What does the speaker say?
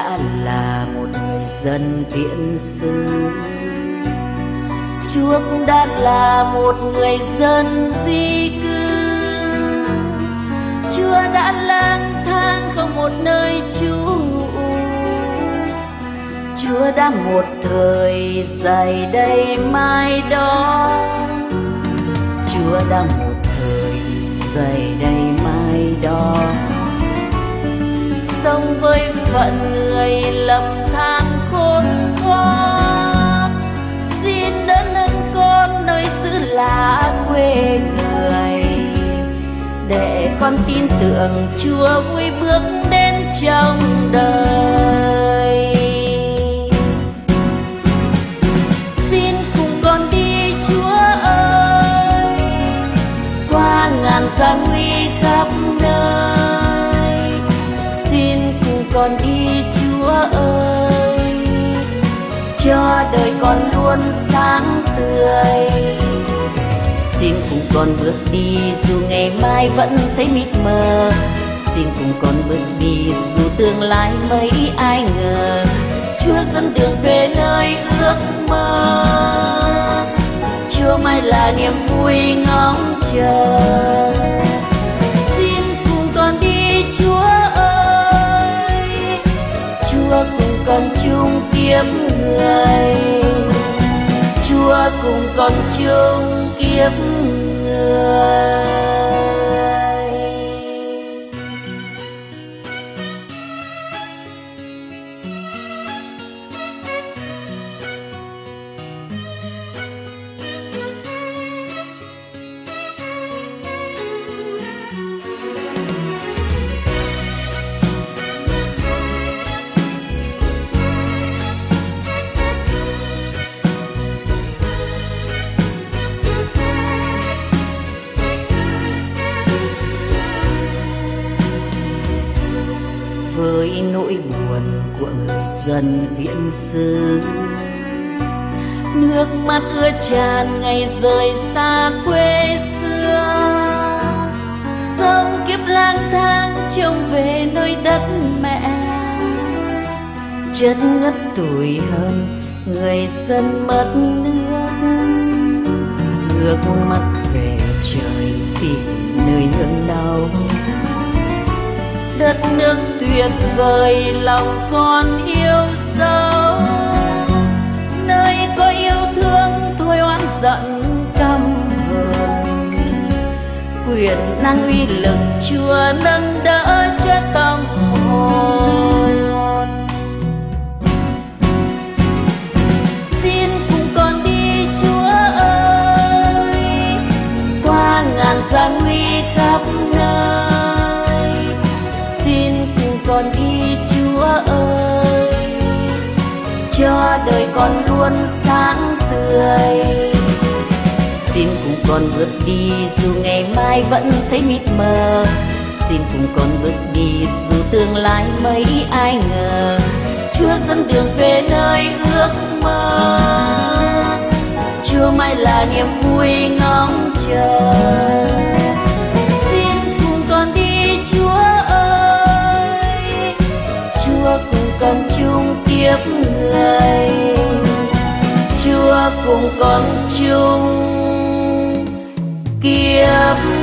Đã là một người dân thiện sư. Chúa cũng đã là một người dân di cư. Chúa đã lang thang không một nơi trú. Chúa đã một thời dài đây mai đó Chúa đã một thời dài đây mai đó sống với phận người lầm than khôn khó xin đỡ ơn con nơi xứ lạ quê người, để con tin tưởng Chúa vui bước đến trong đời xin cùng con đi Chúa ơi, qua ngàn dặm. Con luôn sáng tươi. Xin cùng con bước đi, dù ngày mai vẫn thấy mịt mờ. Xin cùng con bước đi, dù tương lai mấy ai ngờ. Chúa dẫn đường về nơi ước mơ. Chúa mai là niềm vui ngóng chờ. Còn con chung kiếp người. Nỗi của người dân viễn xứ. Nước mắt ưa tràn ngày rời xa quê xưa. Sông kiếp lang thang trông về nơi đất mẹ. Chất ngất tuổi hơn người dân mất nước. Ngước mắt về trời tìm nơi nương đau đất nước tuyệt vời, lòng con yêu dấu. Nơi có yêu thương, thôi oán giận căm hờn. Quyền năng uy lực chúa nâng đỡ. Con luôn sáng tươi. Xin cùng con bước đi, dù ngày mai vẫn thấy mịt mờ. Xin cùng con bước đi, dù tương lai mấy ai ngờ. Chưa dẫn đường về nơi ước mơ. Chưa mai là niềm vui ngóng chờ. Xin cùng con đi, chúa ơi. Chúa cùng con chung kiếp người cùng con chung kiếp